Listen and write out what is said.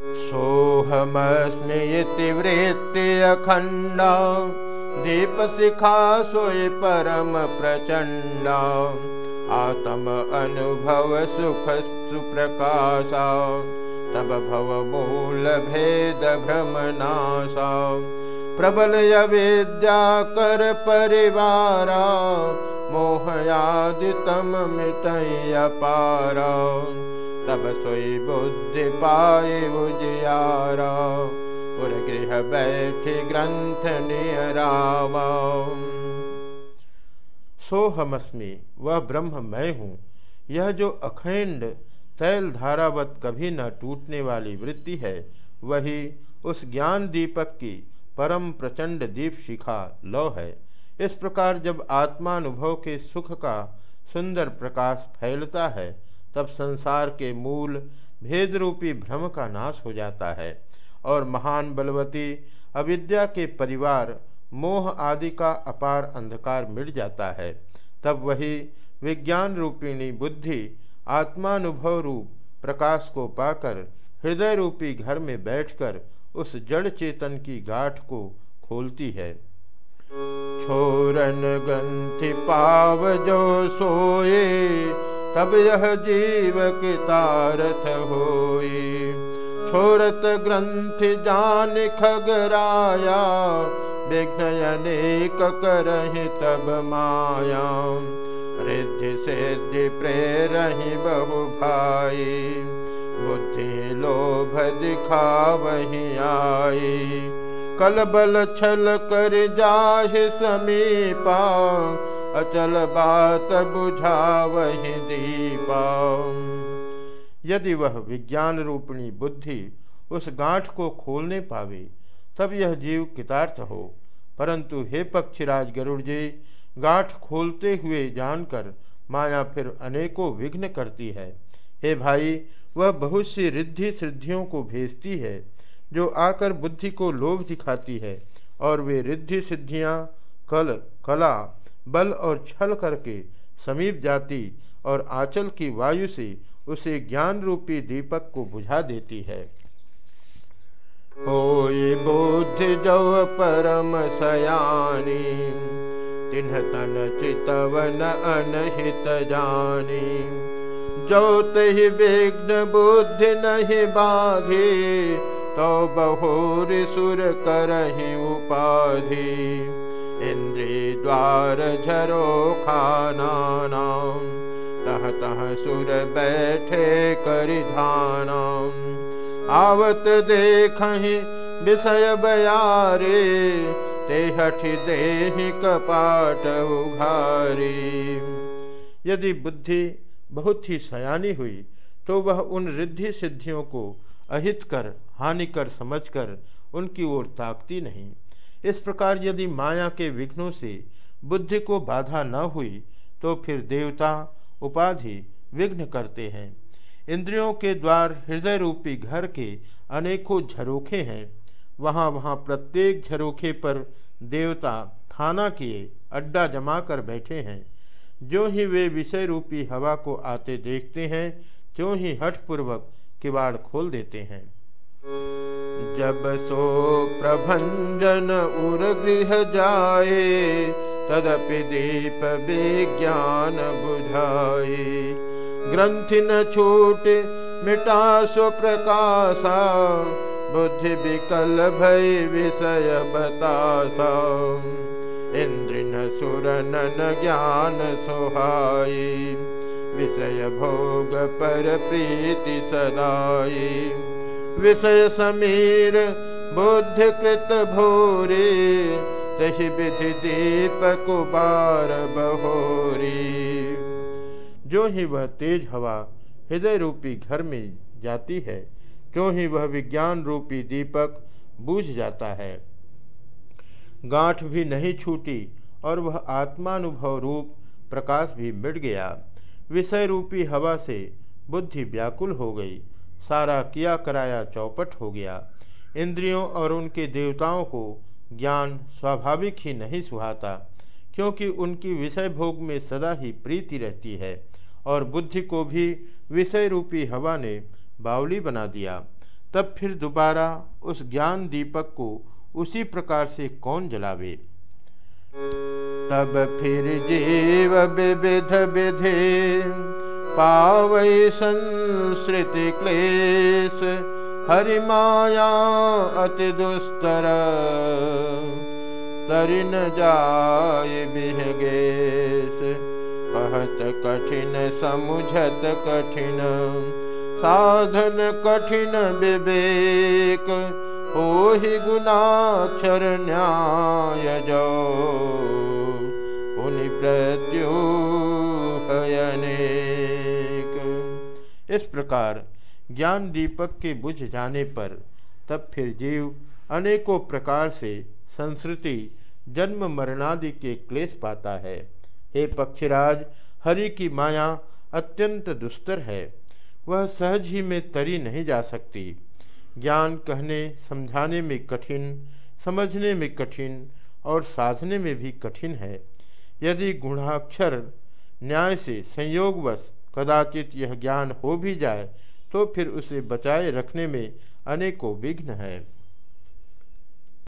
सोऽहमस्मि इति वृत्ति अखण्डा दीपशिखा सोय परम प्रचण्डा। आत्म अनुभव सुख सुप्रकाशा तब भव मूल भेद भ्रमनाशा प्रबल अविद्या कर परिवारा मोहयादि तम मिटय पारा तब सोई बुद्धि पाए उजियारा। उर गृह बैठ ग्रंथ नियरावा। सोहमस्मि वह ब्रह्म मैं हूँ। यह जो अखंड तैल धारावत कभी न टूटने वाली वृत्ति है, वही उस ज्ञान दीपक की परम प्रचंड दीप शिखा लौ है। इस प्रकार जब आत्मानुभव के सुख का सुंदर प्रकाश फैलता है तब संसार के मूल भेद रूपी भ्रम का नाश हो जाता है और महान बलवती अविद्या के परिवार, मोह आदि का अपार अंधकार मिट जाता है। तब वही विज्ञान रूपिणी बुद्धि, आत्मानुभव रूप प्रकाश को पाकर हृदय रूपी घर में बैठकर उस जड़ चेतन की गाठ को खोलती है। छोरन ग्रंथि पाव जो सोए तब यह जीव कृतार्थ होई। छोरत ग्रंथ जान खगराया विघ्न अनेक करहि तब माया। रिद्धि सिद्धि प्रेरहि बहु भाई, बुद्धि लोभ दिखा वही आई। कल बल छल कर जाहि समीपा अचल बात बुझा वही दीपा यदि वह विज्ञान रूपिणी बुद्धि उस गांठ को खोलने पावे, तब यह जीव कितार्थ हो। परंतु हे पक्षीराज गरुड़ जी, गांठ खोलते हुए जानकर माया फिर अनेकों विघ्न करती है। हे भाई, वह बहुत सी रिद्धि सिद्धियों को भेजती है, जो आकर बुद्धि को लोभ दिखाती है, और वे रिद्धि सिद्धियाँ, कल, कला बल और छल करके समीप जाती और आंचल की वायु से उसे ज्ञान रूपी दीपक को बुझा देती है। होई बुद्धि जव परम सयानी, तिन्ह तन चितवन अनहित जानी। जो तहि विघ्न बुद्धि नहीं बाधी तो बहुर सुर करही उपाधि। इंद्री द्वार झरो खाना तह तह सुर बैठे करिधाना आवत देख विषय बयारे ते हठ कपाट उघारी। यदि बुद्धि बहुत ही सयानी हुई तो वह उन रिद्धि सिद्धियों को अहित कर हानिकर समझकर उनकी ओर ताकती नहीं। इस प्रकार यदि माया के विघ्नों से बुद्धि को बाधा न हुई तो फिर देवता उपाधि विघ्न करते हैं। इंद्रियों के द्वार हृदय रूपी घर के अनेकों झरोखे हैं। वहाँ वहाँ प्रत्येक झरोखे पर देवता थाना किए, अड्डा जमा कर बैठे हैं। जो ही वे विषय रूपी हवा को आते देखते हैं, त्यों ही हठपूर्वक किवाड़ खोल देते हैं। जब सो प्रभंजन उर गृह जाए तदपि दीप विज्ञान बुझाए ग्रंथि न छूट बुद्धि विकल भय विषय बतासा इंद्रिन सुरन ज्ञान सोहाई विषय भोग पर प्रीति सदाई विषय समीर बुद्धि कृत भोरे, तही विधि दीपक बार बहोरी। जो ही वह तेज हवा हृदय रूपी घर में जाती है, क्यों ही वह विज्ञान रूपी दीपक बूझ जाता है। गांठ भी नहीं छूटी और वह आत्मानुभव रूप प्रकाश भी मिट गया। विषय रूपी हवा से बुद्धि व्याकुल हो गई। सारा किया कराया चौपट हो गया। इंद्रियों और उनके देवताओं को ज्ञान स्वाभाविक ही नहीं सुहाता, क्योंकि उनकी विषय भोग में सदा ही प्रीति रहती है और बुद्धि को भी विषय रूपी हवा ने बावली बना दिया। तब फिर दोबारा उस ज्ञान दीपक को उसी प्रकार से कौन जलावे? तब फिर जीव विविध विधि, पावै संस्कृति क्लेश, हरि माया अति दुस्तर। तरिन जाय बिहगेश कहत कठिन, समुझत कठिन। साधन कठिन विवेक हो ही गुणाक्षर न्याय जो। इस प्रकार ज्ञान दीपक के बुझ जाने पर तब फिर जीव अनेकों प्रकार से संस्कृति, जन्म, मरणादि के क्लेश पाता है। हे पक्षीराज, हरि की माया अत्यंत दुस्तर है। वह सहज ही में तरी नहीं जा सकती। ज्ञान कहने, समझाने में कठिन, समझने में कठिन और साधने में भी कठिन है। यदि गुणाक्षर न्याय से संयोगवश कदाचित यह ज्ञान हो भी जाए तो फिर उसे बचाए रखने में अनेकों विघ्न है।